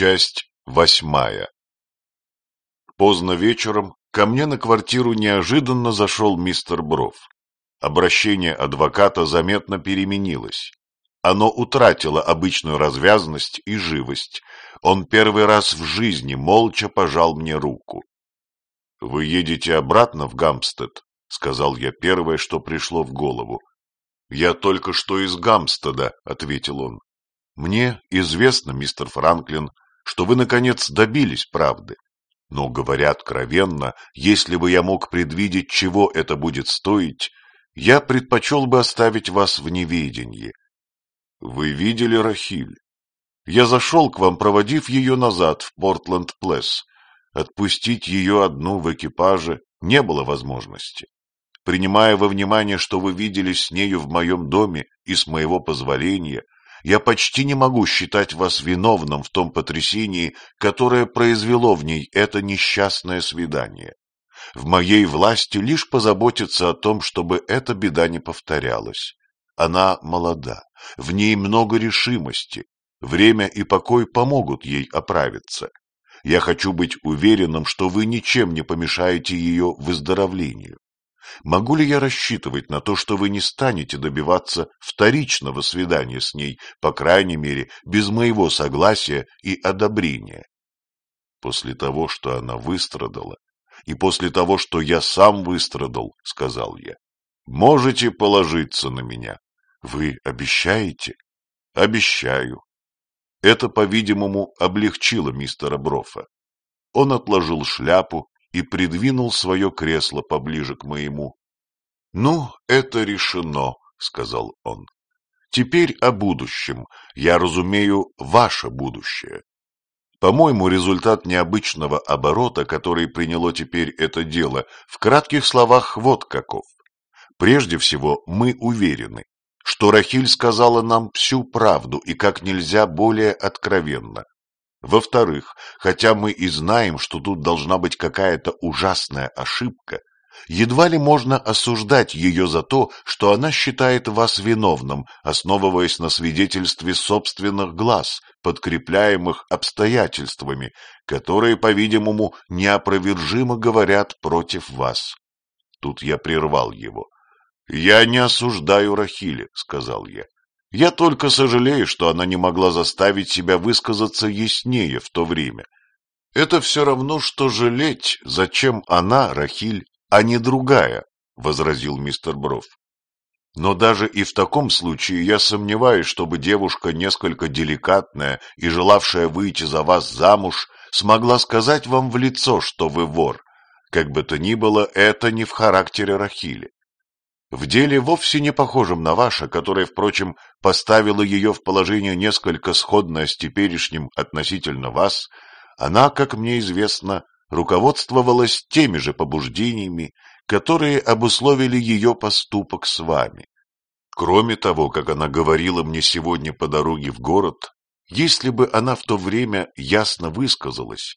Часть восьмая Поздно вечером ко мне на квартиру неожиданно зашел мистер Бров. Обращение адвоката заметно переменилось. Оно утратило обычную развязность и живость. Он первый раз в жизни молча пожал мне руку. — Вы едете обратно в Гамстед? — сказал я первое, что пришло в голову. — Я только что из Гамстеда, — ответил он. — Мне известно, мистер Франклин, что вы, наконец, добились правды. Но, говоря откровенно, если бы я мог предвидеть, чего это будет стоить, я предпочел бы оставить вас в неведении. Вы видели Рахиль? Я зашел к вам, проводив ее назад в Портленд-Плесс. Отпустить ее одну в экипаже не было возможности. Принимая во внимание, что вы видели с нею в моем доме и с моего позволения, я почти не могу считать вас виновным в том потрясении, которое произвело в ней это несчастное свидание. В моей власти лишь позаботиться о том, чтобы эта беда не повторялась. Она молода, в ней много решимости, время и покой помогут ей оправиться. Я хочу быть уверенным, что вы ничем не помешаете ее выздоровлению. Могу ли я рассчитывать на то, что вы не станете добиваться вторичного свидания с ней, по крайней мере, без моего согласия и одобрения? После того, что она выстрадала, и после того, что я сам выстрадал, — сказал я, — можете положиться на меня. Вы обещаете? Обещаю. Это, по-видимому, облегчило мистера Брофа. Он отложил шляпу и придвинул свое кресло поближе к моему. — Ну, это решено, — сказал он. — Теперь о будущем. Я разумею ваше будущее. По-моему, результат необычного оборота, который приняло теперь это дело, в кратких словах вот каков. Прежде всего, мы уверены, что Рахиль сказала нам всю правду и как нельзя более откровенно. Во-вторых, хотя мы и знаем, что тут должна быть какая-то ужасная ошибка, едва ли можно осуждать ее за то, что она считает вас виновным, основываясь на свидетельстве собственных глаз, подкрепляемых обстоятельствами, которые, по-видимому, неопровержимо говорят против вас. Тут я прервал его. «Я не осуждаю Рахили», — сказал я. Я только сожалею, что она не могла заставить себя высказаться яснее в то время. Это все равно, что жалеть, зачем она, Рахиль, а не другая, — возразил мистер Бров. Но даже и в таком случае я сомневаюсь, чтобы девушка, несколько деликатная и желавшая выйти за вас замуж, смогла сказать вам в лицо, что вы вор. Как бы то ни было, это не в характере Рахили. В деле вовсе не похожем на ваше, которое, впрочем, поставило ее в положение несколько сходное с теперешним относительно вас, она, как мне известно, руководствовалась теми же побуждениями, которые обусловили ее поступок с вами. Кроме того, как она говорила мне сегодня по дороге в город, если бы она в то время ясно высказалась,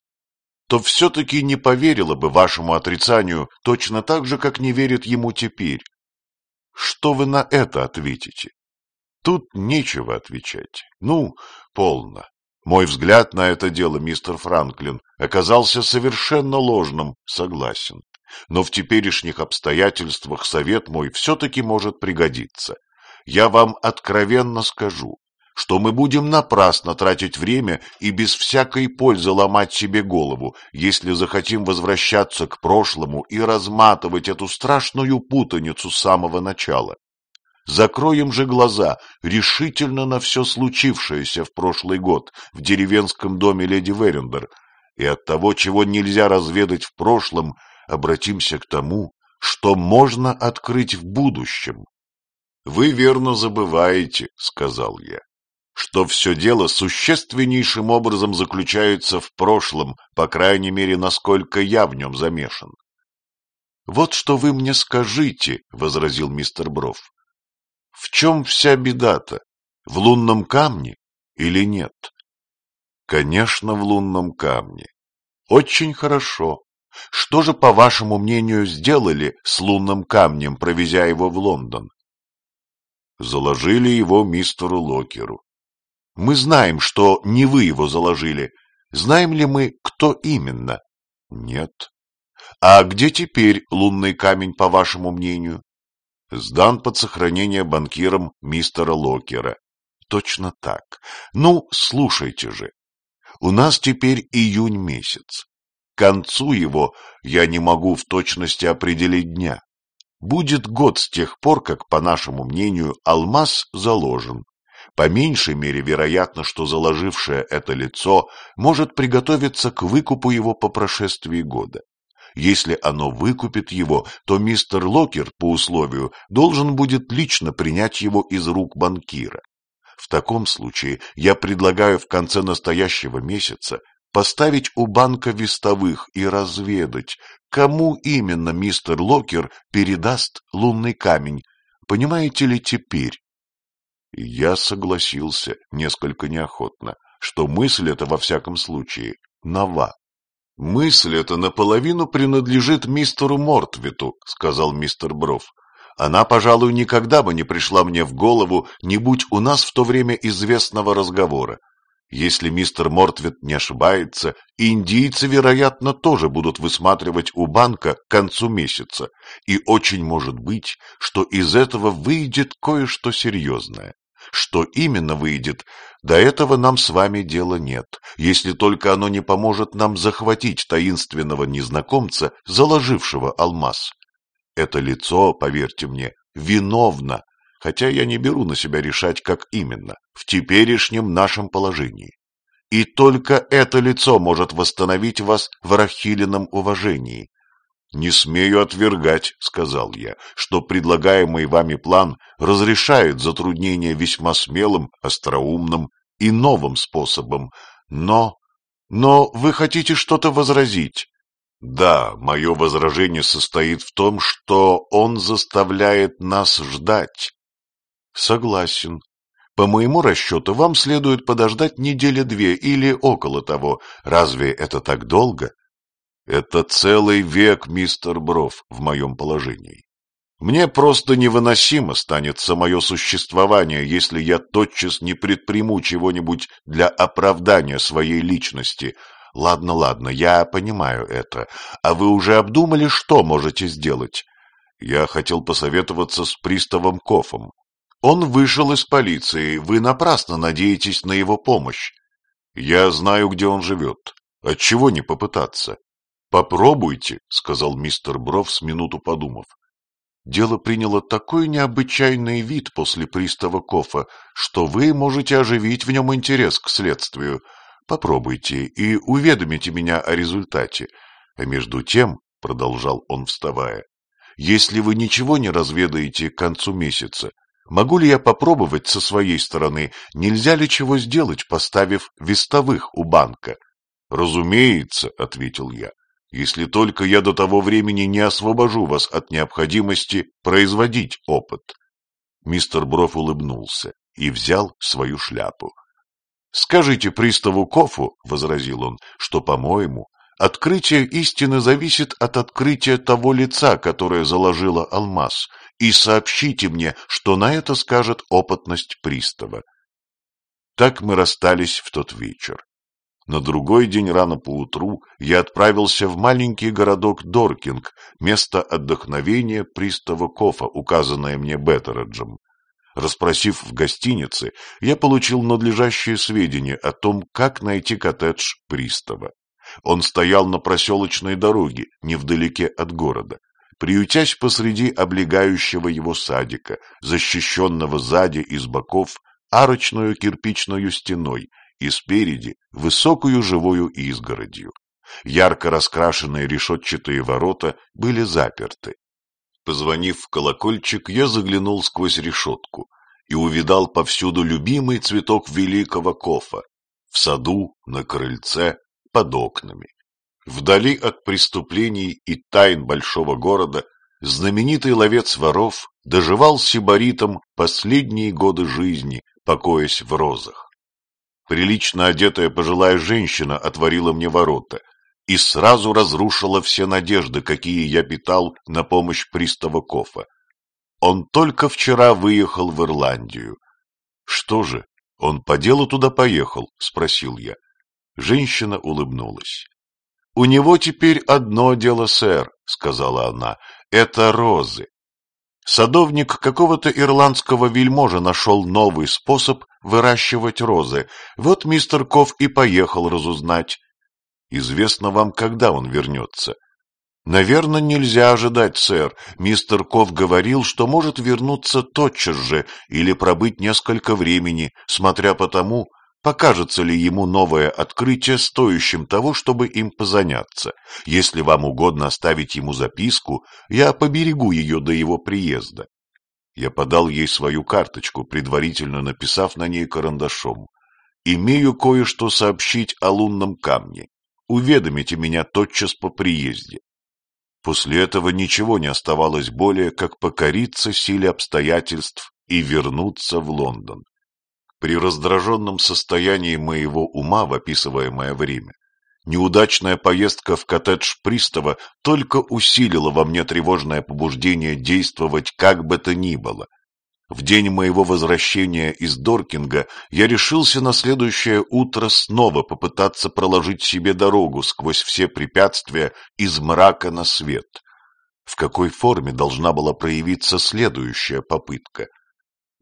то все-таки не поверила бы вашему отрицанию точно так же, как не верит ему теперь, что вы на это ответите? Тут нечего отвечать. Ну, полно. Мой взгляд на это дело, мистер Франклин, оказался совершенно ложным, согласен. Но в теперешних обстоятельствах совет мой все-таки может пригодиться. Я вам откровенно скажу, что мы будем напрасно тратить время и без всякой пользы ломать себе голову, если захотим возвращаться к прошлому и разматывать эту страшную путаницу с самого начала. Закроем же глаза решительно на все случившееся в прошлый год в деревенском доме леди Верендер, и от того, чего нельзя разведать в прошлом, обратимся к тому, что можно открыть в будущем. — Вы верно забываете, — сказал я что все дело существеннейшим образом заключается в прошлом, по крайней мере, насколько я в нем замешан. — Вот что вы мне скажите, — возразил мистер Бров. — В чем вся беда-то? В лунном камне или нет? — Конечно, в лунном камне. — Очень хорошо. Что же, по вашему мнению, сделали с лунным камнем, провезя его в Лондон? — Заложили его мистеру Локеру. Мы знаем, что не вы его заложили. Знаем ли мы, кто именно? Нет. А где теперь лунный камень, по вашему мнению? Сдан под сохранение банкиром мистера Локера. Точно так. Ну, слушайте же. У нас теперь июнь месяц. К концу его я не могу в точности определить дня. Будет год с тех пор, как, по нашему мнению, алмаз заложен. По меньшей мере вероятно, что заложившее это лицо может приготовиться к выкупу его по прошествии года. Если оно выкупит его, то мистер Локер по условию должен будет лично принять его из рук банкира. В таком случае я предлагаю в конце настоящего месяца поставить у банка вестовых и разведать, кому именно мистер Локер передаст лунный камень. Понимаете ли теперь? Я согласился, несколько неохотно, что мысль эта во всяком случае нова. «Мысль эта наполовину принадлежит мистеру Мортвиту», — сказал мистер Бров. «Она, пожалуй, никогда бы не пришла мне в голову, не будь у нас в то время известного разговора. Если мистер Мортвит не ошибается, индийцы, вероятно, тоже будут высматривать у банка к концу месяца, и очень может быть, что из этого выйдет кое-что серьезное. Что именно выйдет, до этого нам с вами дела нет, если только оно не поможет нам захватить таинственного незнакомца, заложившего алмаз. Это лицо, поверьте мне, виновно, хотя я не беру на себя решать, как именно, в теперешнем нашем положении. И только это лицо может восстановить вас в Рахилином уважении, «Не смею отвергать», — сказал я, — «что предлагаемый вами план разрешает затруднение весьма смелым, остроумным и новым способом. Но... но вы хотите что-то возразить?» «Да, мое возражение состоит в том, что он заставляет нас ждать». «Согласен. По моему расчету, вам следует подождать недели две или около того. Разве это так долго?» Это целый век, мистер Бров, в моем положении. Мне просто невыносимо станет самое существование, если я тотчас не предприму чего-нибудь для оправдания своей личности. Ладно, ладно, я понимаю это. А вы уже обдумали, что можете сделать? Я хотел посоветоваться с приставом Кофом. Он вышел из полиции, вы напрасно надеетесь на его помощь. Я знаю, где он живет. Отчего не попытаться? «Попробуйте», — сказал мистер Бров с минуту подумав. «Дело приняло такой необычайный вид после пристава Кофа, что вы можете оживить в нем интерес к следствию. Попробуйте и уведомите меня о результате. А между тем, — продолжал он, вставая, — если вы ничего не разведаете к концу месяца, могу ли я попробовать со своей стороны, нельзя ли чего сделать, поставив вестовых у банка?» «Разумеется», — ответил я если только я до того времени не освобожу вас от необходимости производить опыт. Мистер Броф улыбнулся и взял свою шляпу. — Скажите приставу Кофу, — возразил он, — что, по-моему, открытие истины зависит от открытия того лица, которое заложило алмаз, и сообщите мне, что на это скажет опытность пристава. Так мы расстались в тот вечер. На другой день рано поутру я отправился в маленький городок Доркинг, место отдохновения пристава Кофа, указанное мне Беттереджем. Распросив в гостинице, я получил надлежащие сведения о том, как найти коттедж пристава. Он стоял на проселочной дороге, невдалеке от города, приютясь посреди облегающего его садика, защищенного сзади и с боков арочную кирпичную стеной, и спереди высокую живую изгородью. Ярко раскрашенные решетчатые ворота были заперты. Позвонив в колокольчик, я заглянул сквозь решетку и увидал повсюду любимый цветок великого кофа — в саду, на крыльце, под окнами. Вдали от преступлений и тайн большого города знаменитый ловец воров доживал сибаритом последние годы жизни, покоясь в розах. Прилично одетая пожилая женщина отворила мне ворота и сразу разрушила все надежды, какие я питал на помощь пристава Кофа. Он только вчера выехал в Ирландию. — Что же, он по делу туда поехал? — спросил я. Женщина улыбнулась. «У него теперь одно дело, сэр», — сказала она, — «это розы. Садовник какого-то ирландского вельможа нашел новый способ выращивать розы. Вот мистер Ков и поехал разузнать. Известно вам, когда он вернется. Наверное, нельзя ожидать, сэр. Мистер Ков говорил, что может вернуться тотчас же или пробыть несколько времени, смотря по тому, покажется ли ему новое открытие стоящим того, чтобы им позаняться. Если вам угодно оставить ему записку, я поберегу ее до его приезда. Я подал ей свою карточку, предварительно написав на ней карандашом. «Имею кое-что сообщить о лунном камне. Уведомите меня тотчас по приезде». После этого ничего не оставалось более, как покориться силе обстоятельств и вернуться в Лондон. При раздраженном состоянии моего ума в описываемое время неудачная поездка в коттедж пристава только усилила во мне тревожное побуждение действовать как бы то ни было. В день моего возвращения из Доркинга я решился на следующее утро снова попытаться проложить себе дорогу сквозь все препятствия из мрака на свет. В какой форме должна была проявиться следующая попытка –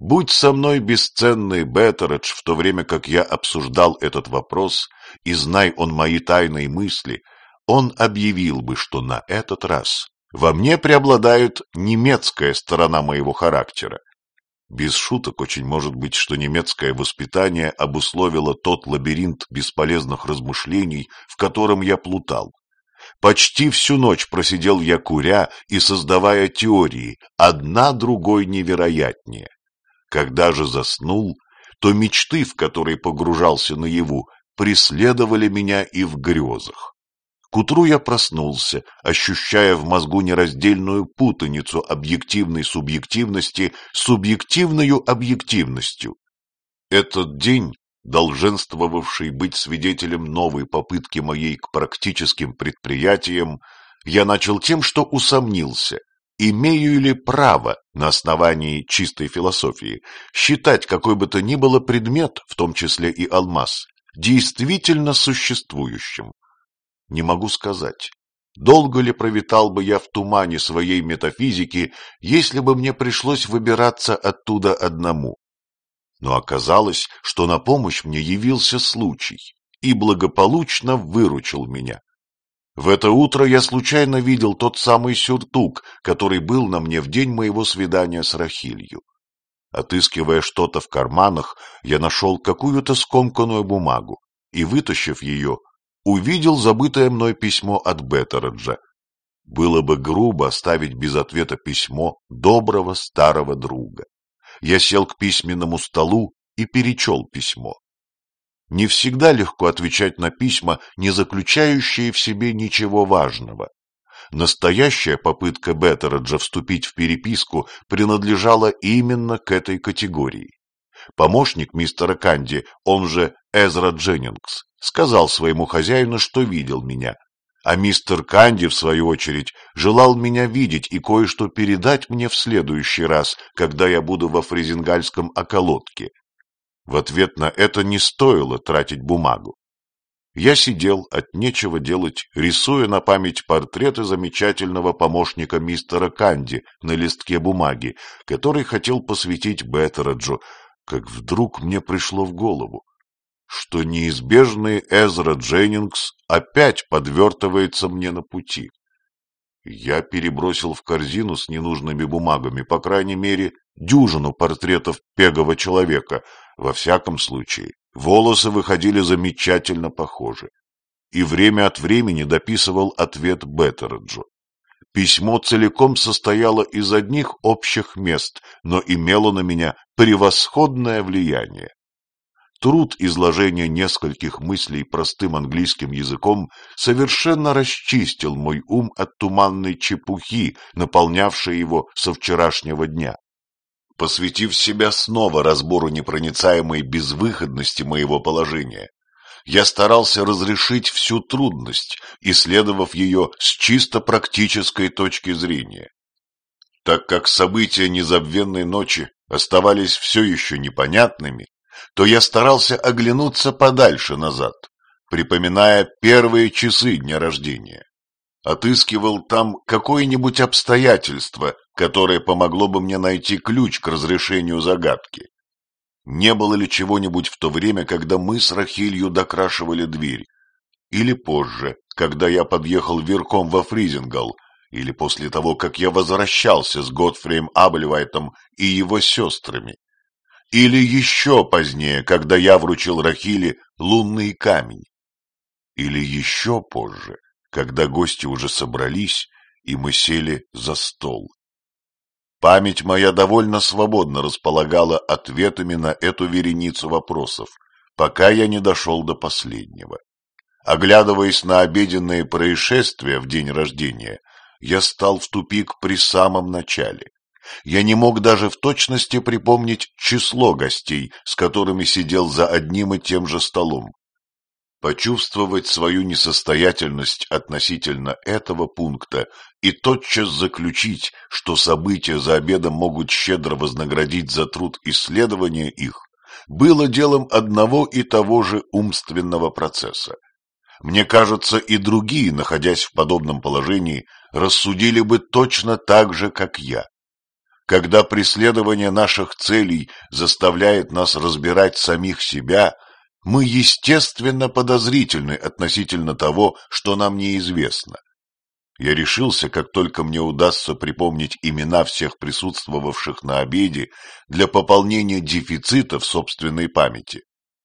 Будь со мной бесценный Беттередж, в то время как я обсуждал этот вопрос, и знай он мои тайные мысли, он объявил бы, что на этот раз во мне преобладает немецкая сторона моего характера. Без шуток очень может быть, что немецкое воспитание обусловило тот лабиринт бесполезных размышлений, в котором я плутал. Почти всю ночь просидел я куря и создавая теории, одна другой невероятнее. Когда же заснул, то мечты, в которые погружался наяву, преследовали меня и в грезах. К утру я проснулся, ощущая в мозгу нераздельную путаницу объективной субъективности с субъективною объективностью. Этот день, долженствовавший быть свидетелем новой попытки моей к практическим предприятиям, я начал тем, что усомнился – имею ли право на основании чистой философии считать какой бы то ни было предмет, в том числе и алмаз, действительно существующим? Не могу сказать. Долго ли провитал бы я в тумане своей метафизики, если бы мне пришлось выбираться оттуда одному? Но оказалось, что на помощь мне явился случай и благополучно выручил меня. В это утро я случайно видел тот самый сюртук, который был на мне в день моего свидания с Рахилью. Отыскивая что-то в карманах, я нашел какую-то скомканную бумагу и, вытащив ее, увидел забытое мной письмо от Беттереджа. Было бы грубо оставить без ответа письмо доброго старого друга. Я сел к письменному столу и перечел письмо. Не всегда легко отвечать на письма, не заключающие в себе ничего важного. Настоящая попытка Беттереджа вступить в переписку принадлежала именно к этой категории. Помощник мистера Канди, он же Эзра Дженнингс, сказал своему хозяину, что видел меня, а мистер Канди, в свою очередь, желал меня видеть и кое-что передать мне в следующий раз, когда я буду во фрезингальском околотке. В ответ на это не стоило тратить бумагу. Я сидел от нечего делать, рисуя на память портреты замечательного помощника мистера Канди на листке бумаги, который хотел посвятить Беттераджу, как вдруг мне пришло в голову, что неизбежный Эзра Дженнингс опять подвертывается мне на пути. Я перебросил в корзину с ненужными бумагами, по крайней мере, дюжину портретов пегого человека. Во всяком случае, волосы выходили замечательно похожи. И время от времени дописывал ответ Беттереджу. Письмо целиком состояло из одних общих мест, но имело на меня превосходное влияние. Труд изложения нескольких мыслей простым английским языком совершенно расчистил мой ум от туманной чепухи, наполнявшей его со вчерашнего дня. Посвятив себя снова разбору непроницаемой безвыходности моего положения, я старался разрешить всю трудность, исследовав ее с чисто практической точки зрения. Так как события незабвенной ночи оставались все еще непонятными, то я старался оглянуться подальше назад, припоминая первые часы дня рождения. Отыскивал там какое-нибудь обстоятельство, которое помогло бы мне найти ключ к разрешению загадки. Не было ли чего-нибудь в то время, когда мы с Рахилью докрашивали дверь? Или позже, когда я подъехал верхом во Фризингал, или после того, как я возвращался с Готфрием Аблевайтом и его сестрами? Или еще позднее, когда я вручил Рахиле лунный камень? Или еще позже, когда гости уже собрались, и мы сели за стол? Память моя довольно свободно располагала ответами на эту вереницу вопросов, пока я не дошел до последнего. Оглядываясь на обеденные происшествия в день рождения, я стал в тупик при самом начале. Я не мог даже в точности припомнить число гостей, с которыми сидел за одним и тем же столом. Почувствовать свою несостоятельность относительно этого пункта и тотчас заключить, что события за обедом могут щедро вознаградить за труд исследования их, было делом одного и того же умственного процесса. Мне кажется, и другие, находясь в подобном положении, рассудили бы точно так же, как я. Когда преследование наших целей заставляет нас разбирать самих себя – мы естественно подозрительны относительно того, что нам неизвестно. Я решился, как только мне удастся припомнить имена всех присутствовавших на обеде для пополнения дефицита в собственной памяти,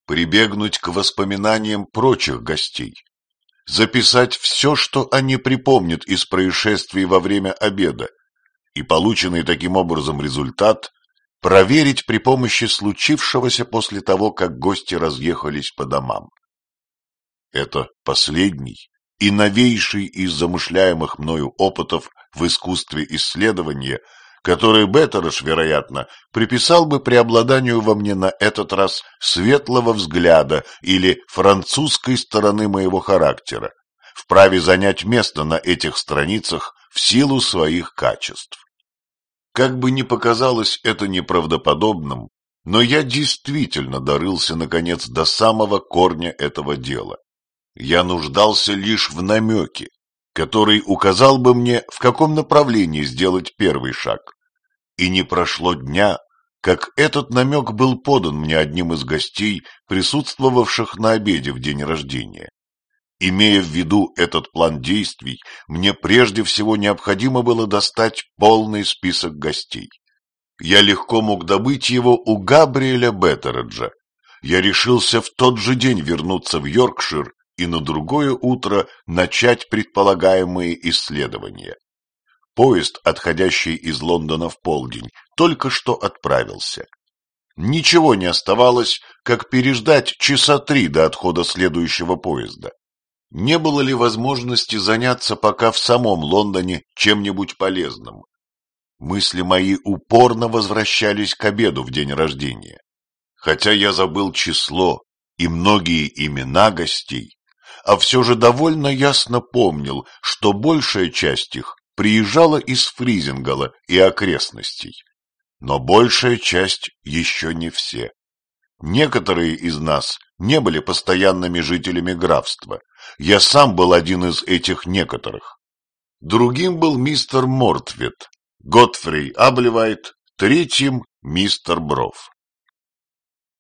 прибегнуть к воспоминаниям прочих гостей, записать все, что они припомнят из происшествий во время обеда, и полученный таким образом результат проверить при помощи случившегося после того, как гости разъехались по домам. Это последний и новейший из замышляемых мною опытов в искусстве исследования, который Беттерыш, вероятно, приписал бы преобладанию во мне на этот раз светлого взгляда или французской стороны моего характера, вправе занять место на этих страницах в силу своих качеств. Как бы ни показалось это неправдоподобным, но я действительно дорылся, наконец, до самого корня этого дела. Я нуждался лишь в намеке, который указал бы мне, в каком направлении сделать первый шаг. И не прошло дня, как этот намек был подан мне одним из гостей, присутствовавших на обеде в день рождения. Имея в виду этот план действий, мне прежде всего необходимо было достать полный список гостей. Я легко мог добыть его у Габриэля Беттереджа. Я решился в тот же день вернуться в Йоркшир и на другое утро начать предполагаемые исследования. Поезд, отходящий из Лондона в полдень, только что отправился. Ничего не оставалось, как переждать часа три до отхода следующего поезда. Не было ли возможности заняться пока в самом Лондоне чем-нибудь полезным? Мысли мои упорно возвращались к обеду в день рождения. Хотя я забыл число и многие имена гостей, а все же довольно ясно помнил, что большая часть их приезжала из Фризингала и окрестностей. Но большая часть еще не все. Некоторые из нас не были постоянными жителями графства. Я сам был один из этих некоторых. Другим был мистер Мортвит, Готфрей Аблевайт, третьим — мистер Бров.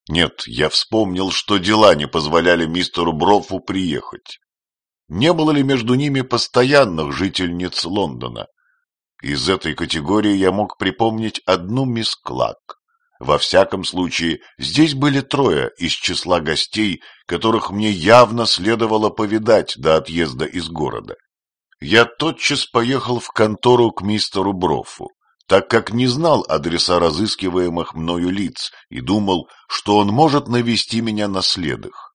Нет, я вспомнил, что дела не позволяли мистеру Брофу приехать. Не было ли между ними постоянных жительниц Лондона? Из этой категории я мог припомнить одну мисс Клак. Во всяком случае, здесь были трое из числа гостей, которых мне явно следовало повидать до отъезда из города. Я тотчас поехал в контору к мистеру Брофу, так как не знал адреса разыскиваемых мною лиц и думал, что он может навести меня на следах.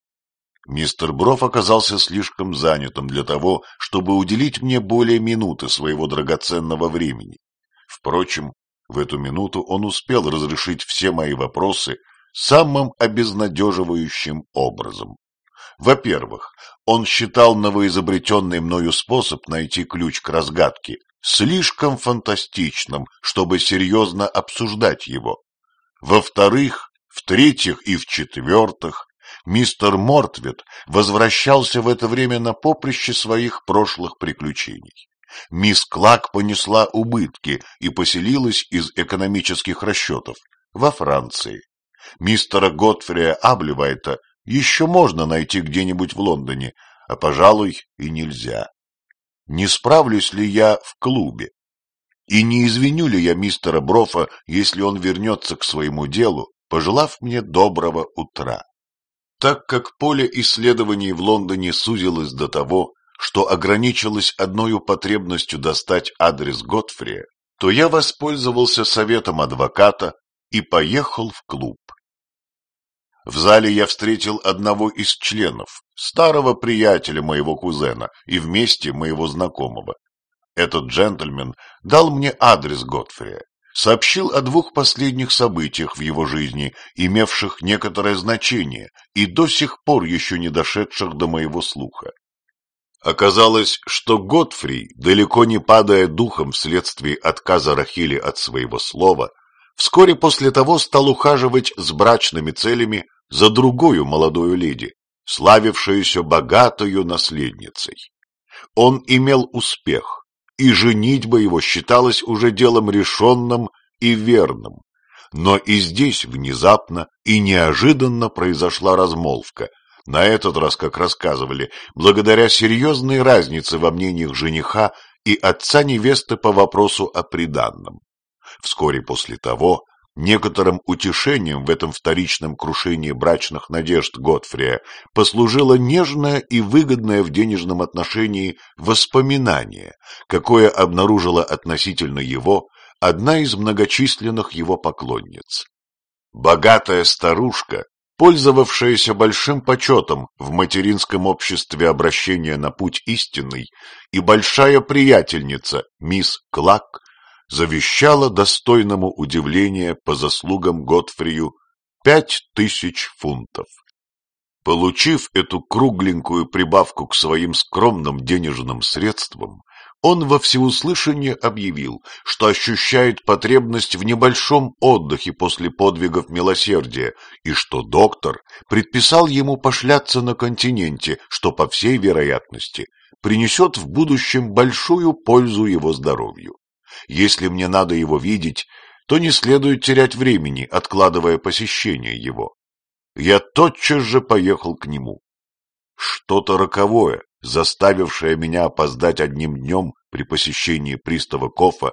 Мистер Броф оказался слишком занятым для того, чтобы уделить мне более минуты своего драгоценного времени. Впрочем, в эту минуту он успел разрешить все мои вопросы самым обезнадеживающим образом. Во-первых, он считал новоизобретенный мною способ найти ключ к разгадке слишком фантастичным, чтобы серьезно обсуждать его. Во-вторых, в-третьих и в-четвертых, мистер Мортвит возвращался в это время на поприще своих прошлых приключений. Мисс Клак понесла убытки и поселилась из экономических расчетов во Франции. Мистера Готфрия Аблевайта еще можно найти где-нибудь в Лондоне, а, пожалуй, и нельзя. Не справлюсь ли я в клубе? И не извиню ли я мистера Брофа, если он вернется к своему делу, пожелав мне доброго утра? Так как поле исследований в Лондоне сузилось до того, что ограничилось одной потребностью достать адрес Готфрия, то я воспользовался советом адвоката и поехал в клуб. В зале я встретил одного из членов, старого приятеля моего кузена и вместе моего знакомого. Этот джентльмен дал мне адрес Готфрия, сообщил о двух последних событиях в его жизни, имевших некоторое значение и до сих пор еще не дошедших до моего слуха. Оказалось, что Готфрий, далеко не падая духом вследствие отказа Рахили от своего слова, вскоре после того стал ухаживать с брачными целями за другую молодую леди, славившуюся богатою наследницей. Он имел успех, и женитьба его считалась уже делом решенным и верным. Но и здесь внезапно и неожиданно произошла размолвка, на этот раз, как рассказывали, благодаря серьезной разнице во мнениях жениха и отца невесты по вопросу о приданном. Вскоре после того Некоторым утешением в этом вторичном крушении брачных надежд Готфрия послужило нежное и выгодное в денежном отношении воспоминание, какое обнаружила относительно его одна из многочисленных его поклонниц. Богатая старушка, пользовавшаяся большим почетом в материнском обществе обращения на путь истинный, и большая приятельница, мисс Клак, завещала достойному удивления по заслугам Готфрию пять тысяч фунтов. Получив эту кругленькую прибавку к своим скромным денежным средствам, он во всеуслышание объявил, что ощущает потребность в небольшом отдыхе после подвигов милосердия, и что доктор предписал ему пошляться на континенте, что, по всей вероятности, принесет в будущем большую пользу его здоровью. Если мне надо его видеть, то не следует терять времени, откладывая посещение его. Я тотчас же поехал к нему. Что-то роковое, заставившее меня опоздать одним днем при посещении пристава Кофа,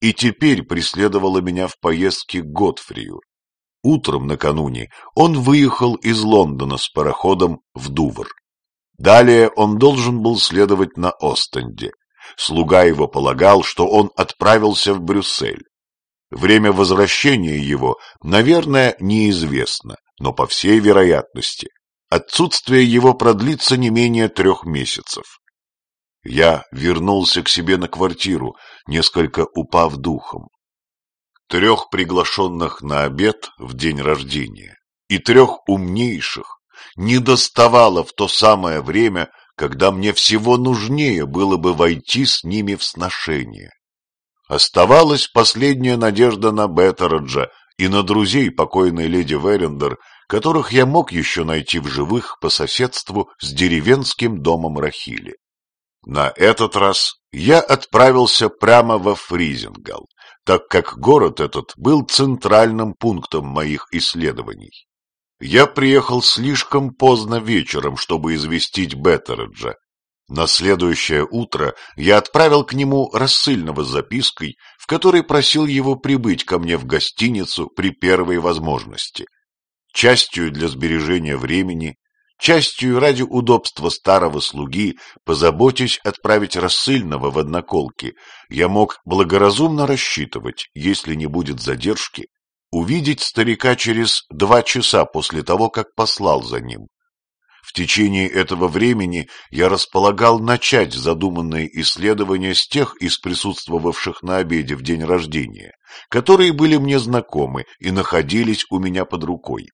и теперь преследовало меня в поездке к Готфрию. Утром накануне он выехал из Лондона с пароходом в Дувр. Далее он должен был следовать на Остенде. Слуга его полагал, что он отправился в Брюссель. Время возвращения его, наверное, неизвестно, но по всей вероятности отсутствие его продлится не менее трех месяцев. Я вернулся к себе на квартиру, несколько упав духом. Трех приглашенных на обед в день рождения и трех умнейших не доставало в то самое время, когда мне всего нужнее было бы войти с ними в сношение. Оставалась последняя надежда на Беттераджа и на друзей покойной леди Верендер, которых я мог еще найти в живых по соседству с деревенским домом Рахили. На этот раз я отправился прямо во Фризингал, так как город этот был центральным пунктом моих исследований. Я приехал слишком поздно вечером, чтобы известить Беттереджа. На следующее утро я отправил к нему рассыльного с запиской, в которой просил его прибыть ко мне в гостиницу при первой возможности. Частью для сбережения времени, частью ради удобства старого слуги, позаботясь отправить рассыльного в одноколки, я мог благоразумно рассчитывать, если не будет задержки, увидеть старика через два часа после того, как послал за ним. В течение этого времени я располагал начать задуманные исследования с тех из присутствовавших на обеде в день рождения, которые были мне знакомы и находились у меня под рукой.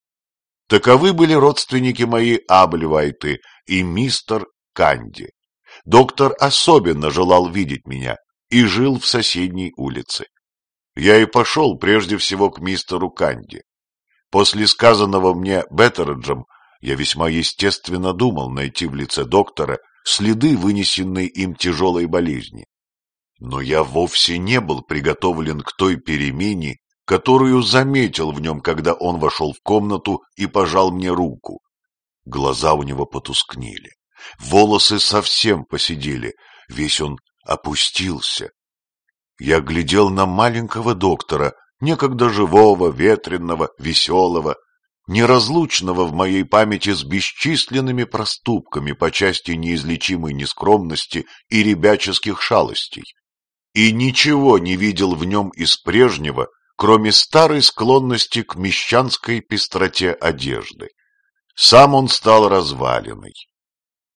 Таковы были родственники мои Абльвайты и мистер Канди. Доктор особенно желал видеть меня и жил в соседней улице. Я и пошел прежде всего к мистеру Канди. После сказанного мне Беттереджем я весьма естественно думал найти в лице доктора следы, вынесенные им тяжелой болезни. Но я вовсе не был приготовлен к той перемене, которую заметил в нем, когда он вошел в комнату и пожал мне руку. Глаза у него потускнели, волосы совсем посидели, весь он опустился. Я глядел на маленького доктора, некогда живого, ветренного, веселого, неразлучного в моей памяти с бесчисленными проступками по части неизлечимой нескромности и ребяческих шалостей, и ничего не видел в нем из прежнего, кроме старой склонности к мещанской пестроте одежды. Сам он стал развалиной.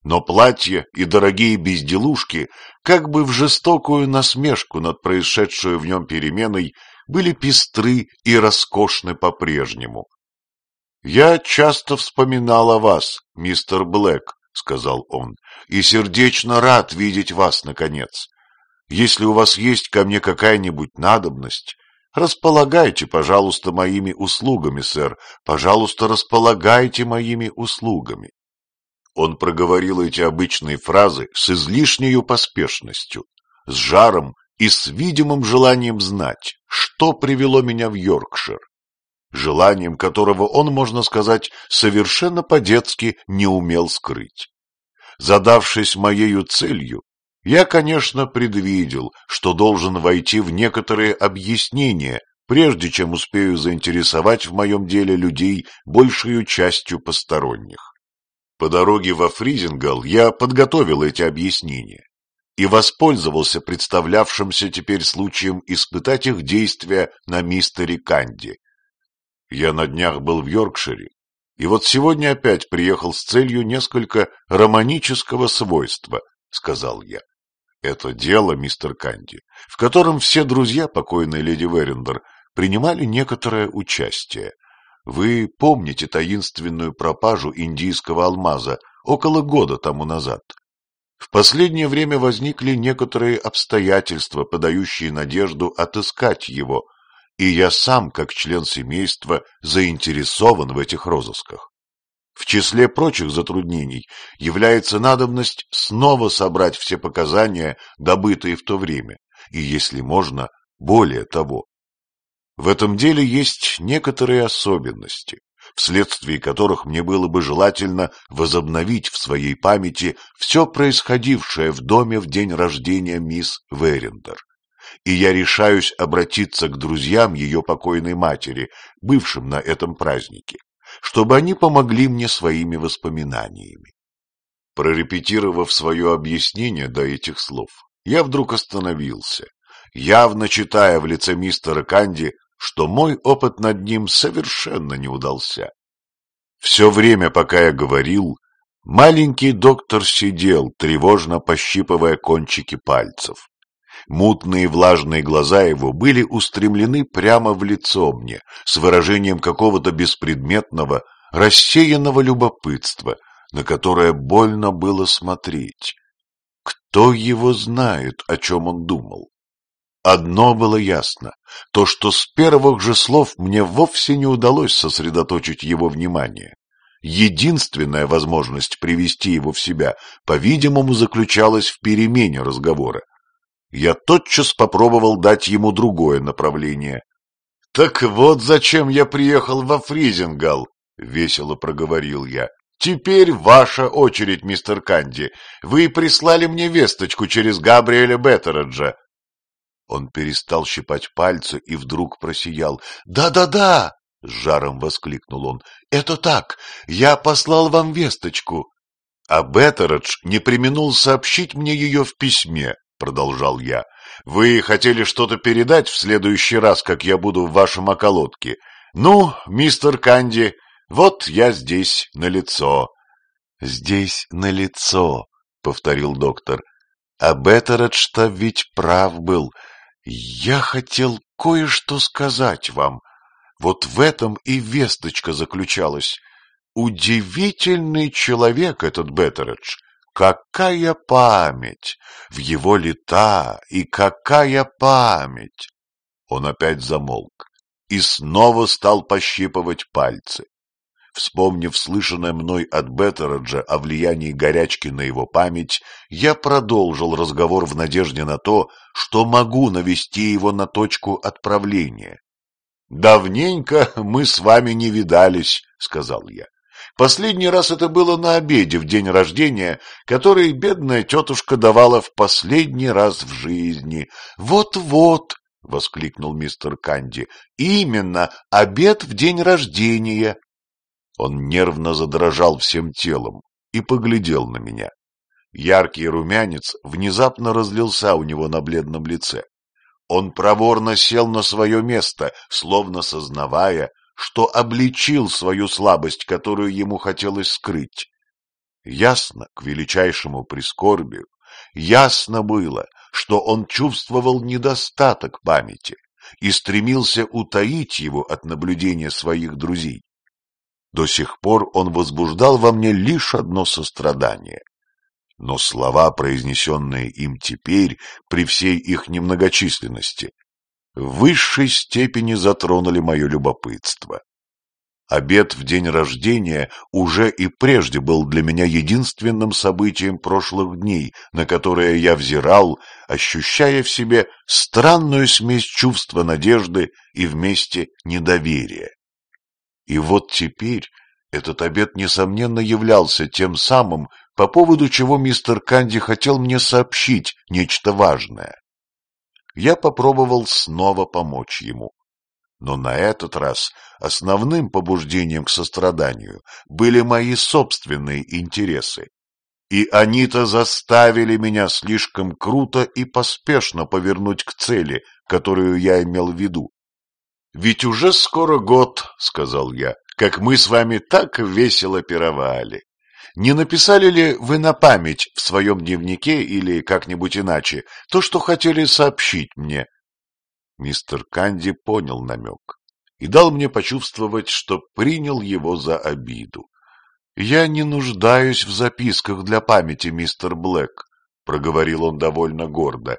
Но платья и дорогие безделушки, как бы в жестокую насмешку над происшедшую в нем переменой, были пестры и роскошны по-прежнему. «Я часто вспоминал о вас, мистер Блэк», — сказал он, — «и сердечно рад видеть вас, наконец. Если у вас есть ко мне какая-нибудь надобность, располагайте, пожалуйста, моими услугами, сэр, пожалуйста, располагайте моими услугами». Он проговорил эти обычные фразы с излишнею поспешностью, с жаром и с видимым желанием знать, что привело меня в Йоркшир желанием которого он, можно сказать, совершенно по-детски не умел скрыть. Задавшись моею целью, я, конечно, предвидел, что должен войти в некоторые объяснения, прежде чем успею заинтересовать в моем деле людей большую частью посторонних. По дороге во Фризингал я подготовил эти объяснения и воспользовался представлявшимся теперь случаем испытать их действия на мистере Канди. Я на днях был в Йоркшире, и вот сегодня опять приехал с целью несколько романического свойства, — сказал я. Это дело, мистер Канди, в котором все друзья покойной леди Верендер принимали некоторое участие. Вы помните таинственную пропажу индийского алмаза около года тому назад? В последнее время возникли некоторые обстоятельства, подающие надежду отыскать его, и я сам, как член семейства, заинтересован в этих розысках. В числе прочих затруднений является надобность снова собрать все показания, добытые в то время, и, если можно, более того. В этом деле есть некоторые особенности, вследствие которых мне было бы желательно возобновить в своей памяти все происходившее в доме в день рождения мисс Верендер и я решаюсь обратиться к друзьям ее покойной матери, бывшим на этом празднике, чтобы они помогли мне своими воспоминаниями. Прорепетировав свое объяснение до этих слов, я вдруг остановился, явно читая в лице мистера Канди, что мой опыт над ним совершенно не удался. Все время, пока я говорил, маленький доктор сидел, тревожно пощипывая кончики пальцев. Мутные влажные глаза его были устремлены прямо в лицо мне, с выражением какого-то беспредметного, рассеянного любопытства, на которое больно было смотреть. Кто его знает, о чем он думал? Одно было ясно, то, что с первых же слов мне вовсе не удалось сосредоточить его внимание. Единственная возможность привести его в себя, по-видимому, заключалась в перемене разговора я тотчас попробовал дать ему другое направление. — Так вот зачем я приехал во Фризингал, — весело проговорил я. — Теперь ваша очередь, мистер Канди. Вы прислали мне весточку через Габриэля Беттераджа. Он перестал щипать пальцы и вдруг просиял. «Да, — с жаром воскликнул он. — Это так. Я послал вам весточку. А Беттерадж не применул сообщить мне ее в письме. — продолжал я. — Вы хотели что-то передать в следующий раз, как я буду в вашем околотке? Ну, мистер Канди, вот я здесь на лицо. Здесь на лицо, повторил доктор. А Беттередж-то ведь прав был. Я хотел кое-что сказать вам. Вот в этом и весточка заключалась. Удивительный человек этот Беттередж. Какая память! В его лета и какая память! Он опять замолк и снова стал пощипывать пальцы. Вспомнив слышанное мной от Беттераджа о влиянии горячки на его память, я продолжил разговор в надежде на то, что могу навести его на точку отправления. «Давненько мы с вами не видались», — сказал я. «Последний раз это было на обеде в день рождения, который бедная тетушка давала в последний раз в жизни. Вот-вот», — воскликнул мистер Канди, — «именно, обед в день рождения». Он нервно задрожал всем телом и поглядел на меня. Яркий румянец внезапно разлился у него на бледном лице. Он проворно сел на свое место, словно сознавая, что обличил свою слабость, которую ему хотелось скрыть. Ясно, к величайшему прискорбию, ясно было, что он чувствовал недостаток памяти и стремился утаить его от наблюдения своих друзей. До сих пор он возбуждал во мне лишь одно сострадание. Но слова, произнесенные им теперь, при всей их немногочисленности, в высшей степени затронули мое любопытство. Обед в день рождения уже и прежде был для меня единственным событием прошлых дней, на которое я взирал, ощущая в себе странную смесь чувства надежды и вместе недоверия. И вот теперь этот обед, несомненно, являлся тем самым, по поводу чего мистер Канди хотел мне сообщить нечто важное. Я попробовал снова помочь ему. Но на этот раз основным побуждением к состраданию были мои собственные интересы. И они-то заставили меня слишком круто и поспешно повернуть к цели, которую я имел в виду. «Ведь уже скоро год», — сказал я, — «как мы с вами так весело пировали. Не написали ли вы на память в своем дневнике или как-нибудь иначе то, что хотели сообщить мне?» Мистер Канди понял намек и дал мне почувствовать, что принял его за обиду. «Я не нуждаюсь в записках для памяти, мистер Блэк», — проговорил он довольно гордо.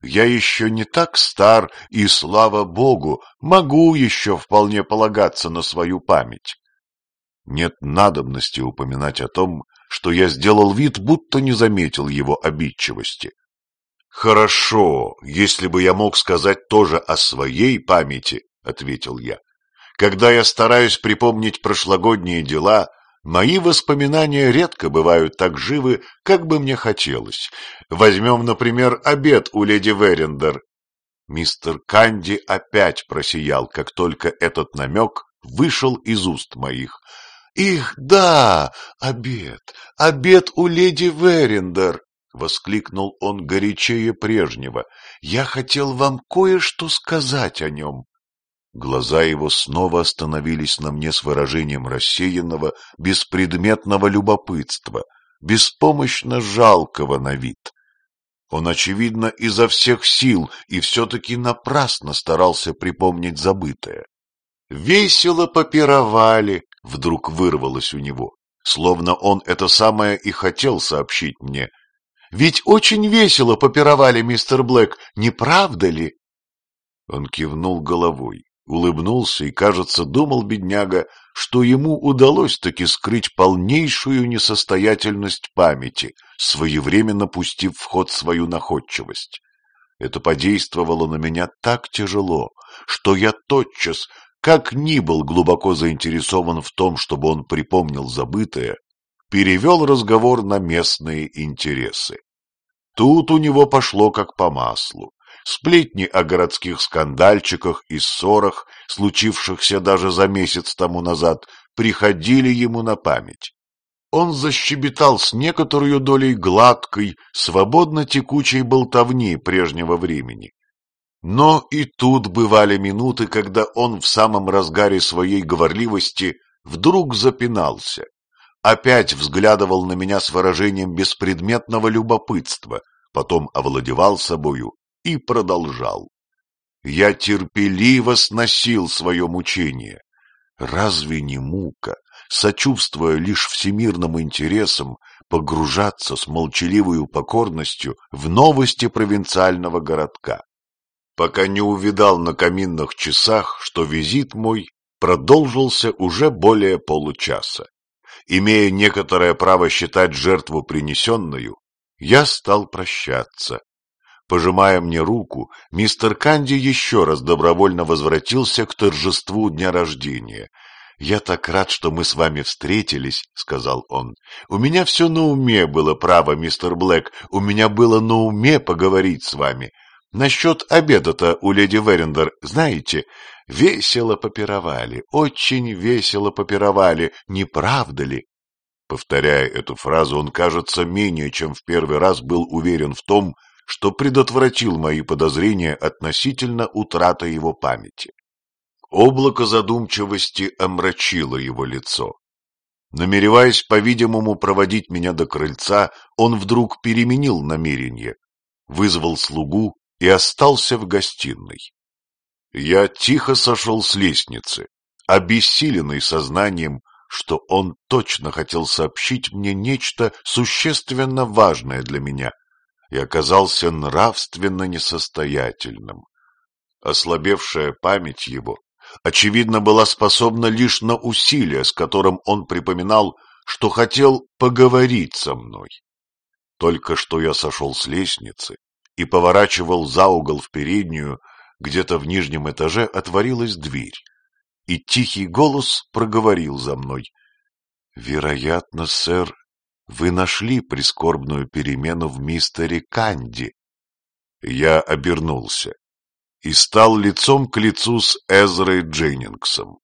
Я еще не так стар, и, слава богу, могу еще вполне полагаться на свою память. Нет надобности упоминать о том, что я сделал вид, будто не заметил его обидчивости. «Хорошо, если бы я мог сказать тоже о своей памяти», — ответил я. «Когда я стараюсь припомнить прошлогодние дела, Мои воспоминания редко бывают так живы, как бы мне хотелось. Возьмем, например, обед у леди Верендер. Мистер Канди опять просиял, как только этот намек вышел из уст моих. «Их, да, обед, обед у леди Верендер!» — воскликнул он горячее прежнего. «Я хотел вам кое-что сказать о нем». Глаза его снова остановились на мне с выражением рассеянного, беспредметного любопытства, беспомощно жалкого на вид. Он, очевидно, изо всех сил и все-таки напрасно старался припомнить забытое. «Весело попировали!» — вдруг вырвалось у него, словно он это самое и хотел сообщить мне. «Ведь очень весело попировали, мистер Блэк, не правда ли?» Он кивнул головой улыбнулся и, кажется, думал бедняга, что ему удалось таки скрыть полнейшую несостоятельность памяти, своевременно пустив в ход свою находчивость. Это подействовало на меня так тяжело, что я тотчас, как ни был глубоко заинтересован в том, чтобы он припомнил забытое, перевел разговор на местные интересы. Тут у него пошло как по маслу сплетни о городских скандальчиках и ссорах, случившихся даже за месяц тому назад, приходили ему на память. Он защебетал с некоторой долей гладкой, свободно текучей болтовни прежнего времени. Но и тут бывали минуты, когда он в самом разгаре своей говорливости вдруг запинался, опять взглядывал на меня с выражением беспредметного любопытства, потом овладевал собою и продолжал. Я терпеливо сносил свое мучение. Разве не мука, сочувствуя лишь всемирным интересам, погружаться с молчаливой покорностью в новости провинциального городка? Пока не увидал на каминных часах, что визит мой продолжился уже более получаса. Имея некоторое право считать жертву принесенную, я стал прощаться. Пожимая мне руку, мистер Канди еще раз добровольно возвратился к торжеству дня рождения. «Я так рад, что мы с вами встретились», — сказал он. «У меня все на уме было, право, мистер Блэк, у меня было на уме поговорить с вами. Насчет обеда-то у леди Верендер, знаете, весело попировали, очень весело попировали, не правда ли?» Повторяя эту фразу, он, кажется, менее чем в первый раз был уверен в том, что предотвратил мои подозрения относительно утраты его памяти. Облако задумчивости омрачило его лицо. Намереваясь, по-видимому, проводить меня до крыльца, он вдруг переменил намерение, вызвал слугу и остался в гостиной. Я тихо сошел с лестницы, обессиленный сознанием, что он точно хотел сообщить мне нечто существенно важное для меня — и оказался нравственно несостоятельным. Ослабевшая память его, очевидно, была способна лишь на усилие, с которым он припоминал, что хотел поговорить со мной. Только что я сошел с лестницы и поворачивал за угол в переднюю, где-то в нижнем этаже отворилась дверь, и тихий голос проговорил за мной. — Вероятно, сэр, вы нашли прискорбную перемену в мистере Канди. Я обернулся и стал лицом к лицу с Эзрой Дженнингсом.